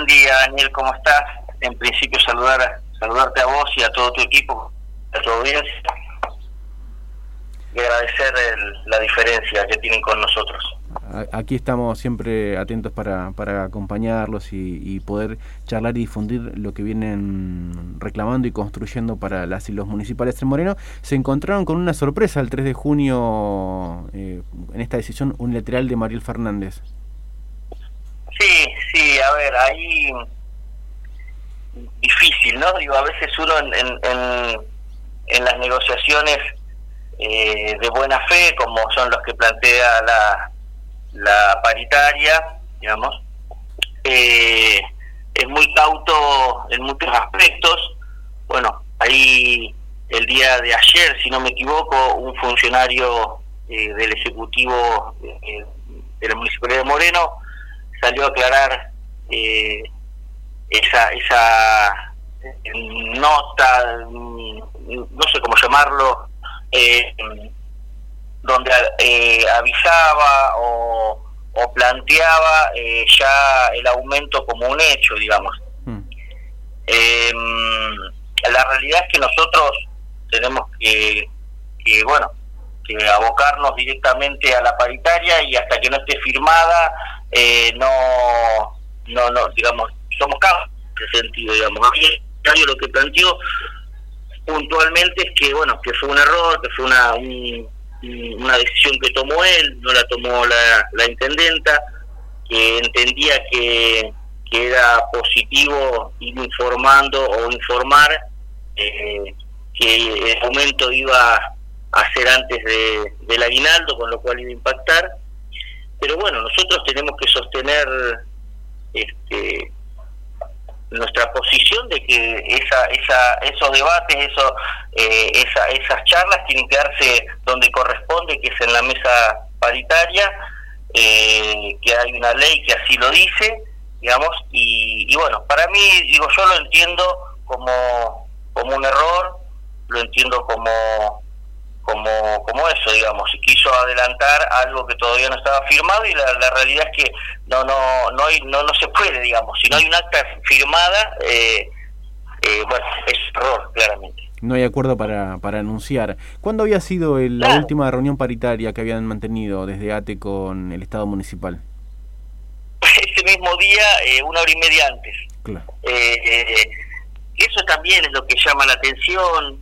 Buen día, Daniel, ¿cómo estás? En principio saludar saludarte a vos y a todo tu equipo, a tu audiencia y agradecer la diferencia que tienen con nosotros. Aquí estamos siempre atentos para, para acompañarlos y, poder charlar y difundir lo que vienen reclamando y construyendo para las y los municipales de Moreno. Se encontraron con una sorpresa el 3 de junio eh, en esta decisión unilateral de Mariel Fernández. Ahí difícil, ¿no? Digo, a veces uno en, en, en las negociaciones eh, de buena fe, como son los que plantea la, la paritaria, digamos, eh, es muy cauto en muchos aspectos. Bueno, ahí el día de ayer, si no me equivoco, un funcionario eh, del Ejecutivo de la Municipalidad de Moreno salió a aclarar esa, esa nota, no sé cómo llamarlo, eh, donde eh, avisaba o, planteaba eh, ya el aumento como un hecho, digamos. Mm. Em, la realidad es que nosotros tenemos que, bueno, que abocarnos directamente a la paritaria y hasta que no esté firmada, no, no, no, digamos, somos cabos en ese sentido, digamos. A lo que planteó puntualmente es que bueno que fue un error que fue una una decisión que tomó él no la tomó la, la intendenta que entendía que, que, era positivo ir informando o informar eh, que el aumento iba a ser antes de, del aguinaldo con lo cual iba a impactar pero bueno nosotros tenemos que sostener este nuestra posición de que esa, esa, esos debates, eso, eh, esa, esas charlas tienen que darse donde corresponde, que es en la mesa paritaria, eh, que hay una ley que así lo dice, digamos, y, y, bueno, para mí, digo, yo lo entiendo como, como un error, lo entiendo como como, como eso, digamos, quiso adelantar algo que todavía no estaba firmado y la, la realidad es que no no no, hay, no no se puede, digamos, si no hay un acta firmada, eh, eh, bueno, es error, claramente. No hay acuerdo para, para anunciar. ¿Cuándo había sido la última reunión paritaria que habían mantenido desde ATE con el Estado municipal? Ese mismo día, eh, una hora y media antes. Claro. eso también es lo que llama la atención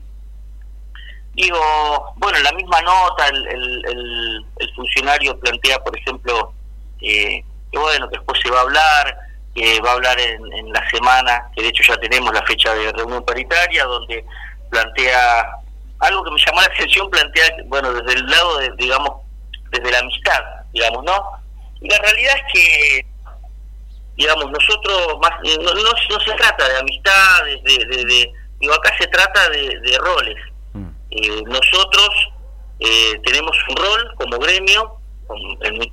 Digo, bueno, en la misma nota el, el, el, funcionario plantea, por ejemplo, eh, que bueno, que después se va a hablar, que va a hablar en, en, la semana, que de hecho ya tenemos la fecha de reunión paritaria, donde plantea algo que me llamó la atención, plantea, bueno, desde el lado, de, digamos, desde la amistad, digamos, ¿no? Y la realidad es que, digamos, nosotros, más no, no, se trata de amistad, de, de, digo, acá se trata de, de roles eh, nosotros eh, tenemos un rol como gremio, en el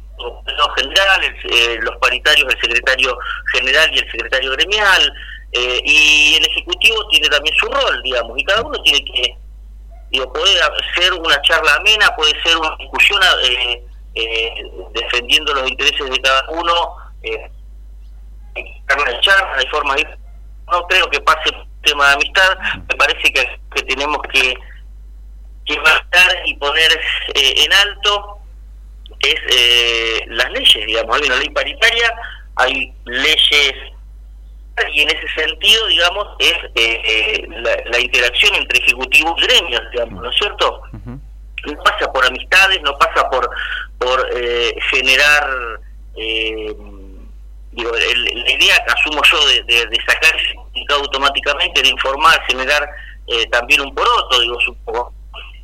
general, eh, los paritarios, el secretario general y el secretario gremial, y el Ejecutivo tiene también su rol, digamos, y cada uno tiene que, digo, poder hacer una charla amena, puede ser una discusión defendiendo los intereses de cada uno, hay charla, hay formas no creo que pase el tema de amistad, me parece que, que tenemos que que marcar y poner eh, en alto es eh, las leyes, digamos, hay una ley paritaria, hay leyes y en ese sentido, digamos, es eh, la, interacción entre ejecutivos y gremios, digamos, ¿no es cierto? No pasa por amistades, no pasa por por generar, digo, la idea que asumo yo de, de, de sacar automáticamente, de informar, generar también un poroto, digo, supongo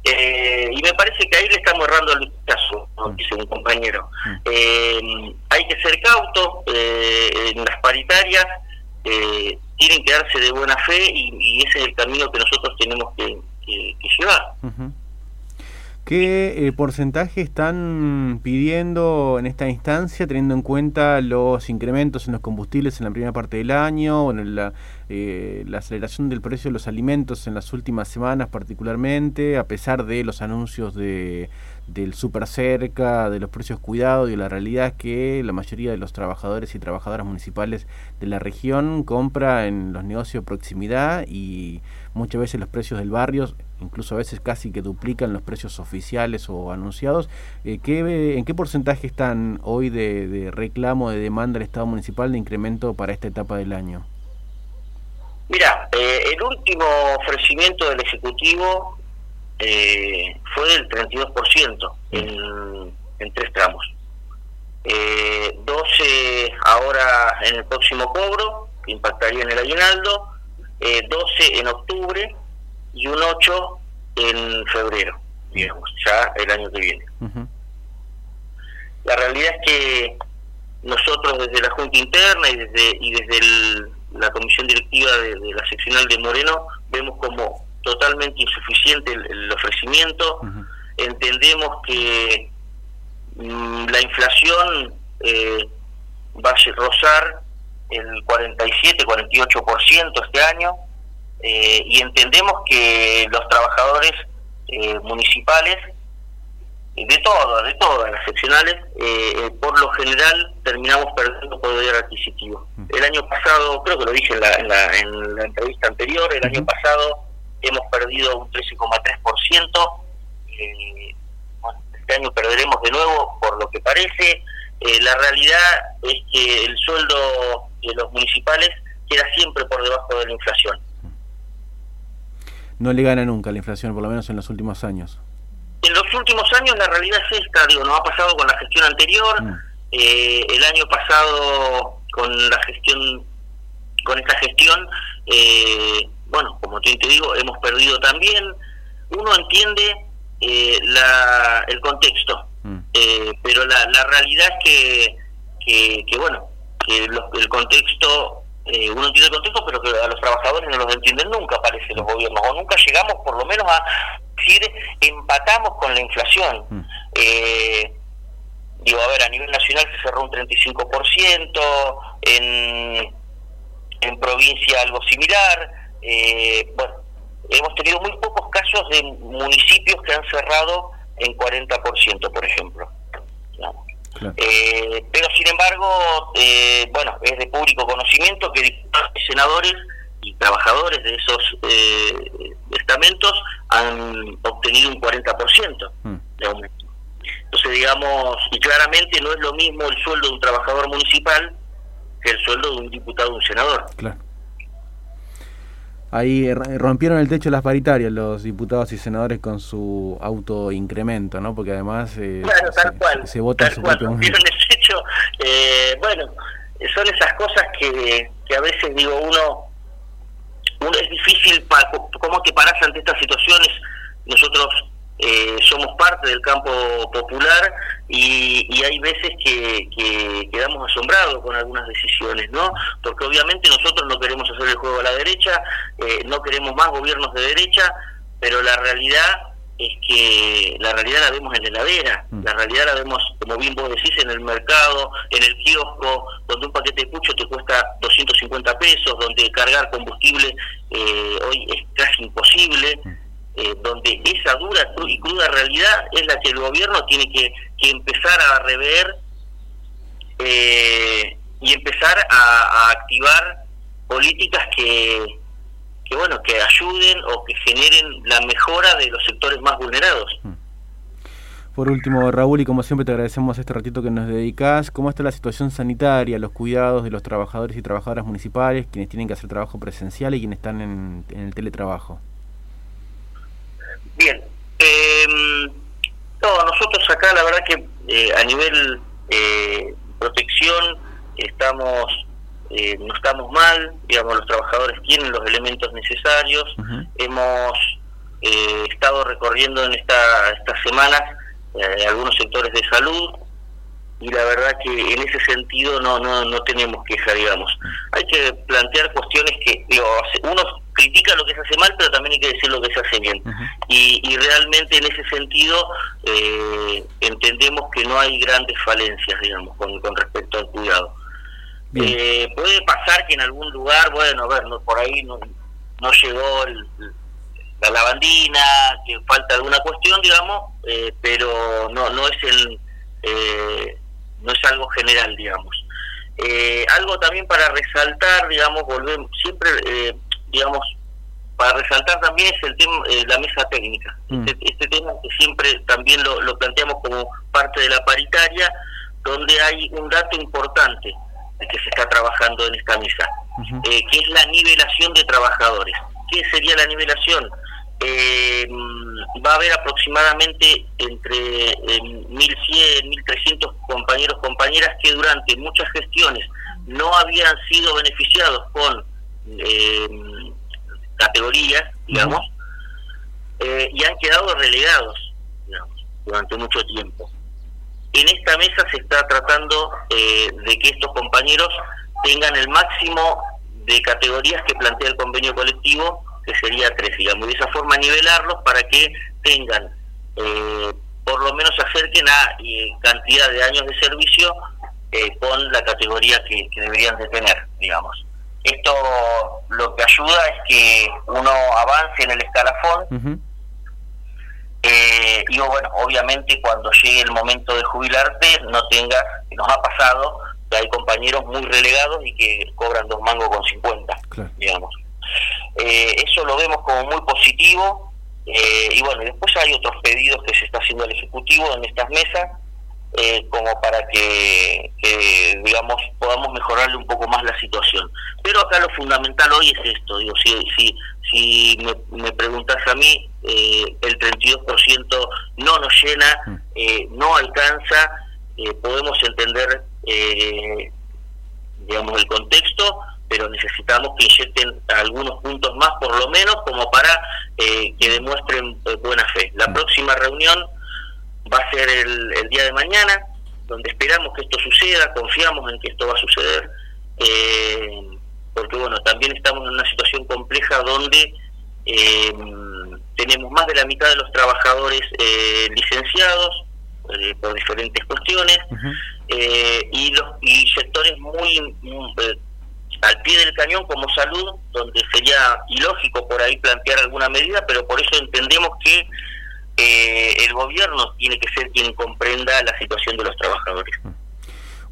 eh, y me parece que ahí le estamos errando el caso, mm. dice un compañero. Mm. Eh, hay que ser cauto eh, en las paritarias, tienen que darse de buena fe y, ese es el camino que nosotros tenemos que. ¿Qué eh, porcentaje están pidiendo en esta instancia, teniendo en cuenta los incrementos en los combustibles en la primera parte del año, o en la, eh, la aceleración del precio de los alimentos en las últimas semanas particularmente, a pesar de los anuncios de, del super cerca, de los precios cuidados y la realidad es que la mayoría de los trabajadores y trabajadoras municipales de la región compra en los negocios de proximidad y muchas veces los precios del barrio, incluso a veces casi que duplican los precios oficiales o anunciados. Eh, ¿qué, ¿En qué porcentaje están hoy de, de reclamo, de demanda del Estado municipal de incremento para esta etapa del año? Mira, eh, el último ofrecimiento del Ejecutivo eh, fue del 32% en, en tres tramos. Eh, 12 ahora en el próximo cobro, que impactaría en el aguinaldo, eh, 12 en octubre y un 8 en febrero, digamos, ya el año que viene. La realidad es que nosotros desde la Junta Interna y desde, y desde la Comisión Directiva de, de, la seccional de Moreno vemos como totalmente insuficiente el, ofrecimiento. Entendemos que mm, la inflación eh, va a rozar el 47-48% este año eh, y entendemos que los trabajadores eh, municipales de todas, de todas las seccionales, por lo general terminamos perdiendo poder adquisitivo. El año pasado, creo que lo dije en la, en la, en la entrevista anterior, el año pasado hemos perdido un 13,3%. Eh, bueno, este año perderemos de nuevo, por lo que parece. Eh, la realidad es que el sueldo de los municipales queda siempre por debajo de la inflación. No le gana nunca la inflación, por lo menos en los últimos años. En los últimos años la realidad es esta, digo, no ha pasado con la gestión anterior, mm. eh, el año pasado con la gestión, con esta gestión, eh, bueno, como te, digo, hemos perdido también. Uno entiende eh, la, el contexto, mm. eh, pero la, la realidad es que, que, bueno, que el contexto, eh, uno entiende el contexto, pero que a los trabajadores no los entienden nunca, parece, los gobiernos, o nunca llegamos por lo menos a decir, empatamos con la inflación. Mm. digo, a ver, a nivel nacional se cerró un 35%, en, en provincia algo similar, eh, bueno, hemos tenido muy pocos casos de municipios que han cerrado en 40%, por ejemplo. Eh, pero sin embargo, eh, bueno, es de público conocimiento que diputados y senadores y trabajadores de esos eh, estamentos han obtenido un 40% mm. de aumento. Entonces, digamos, y claramente no es lo mismo el sueldo de un trabajador municipal que el sueldo de un diputado o un senador. Claro. Ahí rompieron el techo de las paritarias los diputados y senadores con su autoincremento, ¿no? Porque además eh, tal se, cual, se vota tal su cual, rompieron el techo. Eh, bueno, son esas cosas que, que a veces digo uno, uno es difícil, para, ¿cómo te parás ante estas situaciones? Nosotros eh, somos parte del campo popular y, hay veces que, quedamos asombrados con algunas decisiones, ¿no? Porque obviamente nosotros no queremos hacer el juego a la derecha, eh, no queremos más gobiernos de derecha, pero la realidad es que la realidad la vemos en la heladera, mm. la realidad la vemos, como bien vos decís, en el mercado, en el kiosco, donde un paquete de pucho te cuesta 250 pesos, donde cargar combustible eh, hoy es casi imposible. Eh, donde esa dura y cruda realidad es la que el gobierno tiene que, empezar a rever eh, y empezar a, activar políticas que, que bueno que ayuden o que generen la mejora de los sectores más vulnerados. Mm. Por último, Raúl, y como siempre te agradecemos este ratito que nos dedicas, ¿cómo está la situación sanitaria, los cuidados de los trabajadores y trabajadoras municipales, quienes tienen que hacer trabajo presencial y quienes están en el teletrabajo? Bien. Eh, no, nosotros acá la verdad que eh, a nivel eh, protección estamos eh, no estamos mal, digamos, los trabajadores tienen los elementos necesarios. Hemos estado recorriendo en esta, estas semanas algunos sectores de salud y la verdad que en ese sentido no, no, no tenemos queja, digamos. Hay que plantear cuestiones que, digo, uno critica lo que se hace mal, pero también hay que decir lo que se hace bien. Y, y, realmente en ese sentido eh, entendemos que no hay grandes falencias, digamos, con, con respecto al cuidado. Eh, puede pasar que en algún lugar, bueno, a ver, no, por ahí no, no llegó la lavandina, que falta alguna cuestión, digamos, eh, pero no, no es el eh, no es algo general, digamos. Eh, algo también para resaltar, digamos, volvemos siempre, eh, digamos, para resaltar también es el tema, eh, la mesa técnica. Mm. Este, este, tema que siempre también lo, lo, planteamos como parte de la paritaria, donde hay un dato importante que se está trabajando en esta mesa, que es la nivelación de trabajadores. ¿Qué sería la nivelación? eh, va a haber aproximadamente entre 1.100, 1.300 compañeros, compañeras que durante muchas gestiones no habían sido beneficiados con eh, categorías, digamos, eh, y han quedado relegados, digamos, durante mucho tiempo. En esta mesa se está tratando eh, de que estos compañeros tengan el máximo de categorías que plantea el convenio colectivo que sería tres, digamos, y de esa forma nivelarlos para que tengan, eh, por lo menos acerquen a eh, cantidad de años de servicio eh, con la categoría que, deberían de tener, digamos. Esto lo que ayuda es que uno avance en el escalafón. Y bueno, obviamente cuando llegue el momento de jubilarte no tengas, nos ha pasado que hay compañeros muy relegados y que cobran dos mangos con 50, digamos. Eh, eso lo vemos como muy positivo eh, y bueno, después hay otros pedidos que se está haciendo al Ejecutivo en estas mesas eh, como para que, digamos, podamos mejorarle un poco más la situación. Pero acá lo fundamental hoy es esto, digo, si, si, si me, me preguntas a mí, el 32% no nos llena, mm. no alcanza, podemos entender, digamos, el contexto, pero necesitamos que inyecten algunos puntos más, por lo menos, como para eh, que demuestren eh, buena fe. La próxima reunión va a ser el, día de mañana, donde esperamos que esto suceda, confiamos en que esto va a suceder, eh, porque bueno, también estamos en una situación compleja donde tenemos más de la mitad de los trabajadores licenciados por diferentes cuestiones y los y sectores muy, muy al pie del cañón como salud, donde sería ilógico por ahí plantear alguna medida, pero por eso entendemos que eh, el gobierno tiene que ser quien comprenda la situación de los trabajadores.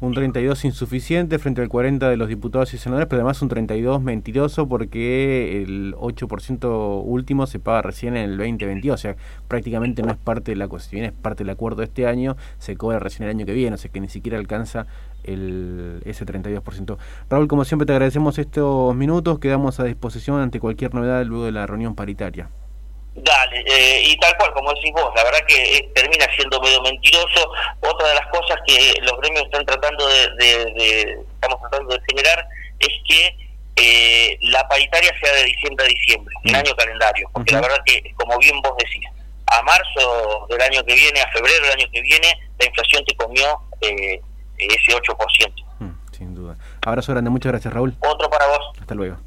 Un 32 insuficiente frente al 40 de los diputados y senadores, pero además un 32 mentiroso porque el 8% último se paga recién en el 2022, o sea, prácticamente no es parte de la cuestión, es parte del acuerdo de este año, se cobra recién el año que viene, o sea que ni siquiera alcanza el, ese 32%. Raúl, como siempre te agradecemos estos minutos, quedamos a disposición ante cualquier novedad luego de la reunión paritaria. Dale, eh, y tal cual, como decís vos, la verdad que eh, termina siendo medio mentiroso. Otra de las cosas que los gremios están tratando de, estamos tratando de generar es que eh, la paritaria sea de diciembre a diciembre, en año calendario, porque la verdad que, como bien vos decís, a marzo del año que viene, a febrero del año que viene, la inflación te comió ese 8%. Mm, sin duda. Abrazo grande, muchas gracias Raúl. Otro para vos. Hasta luego.